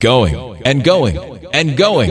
Going and going and going.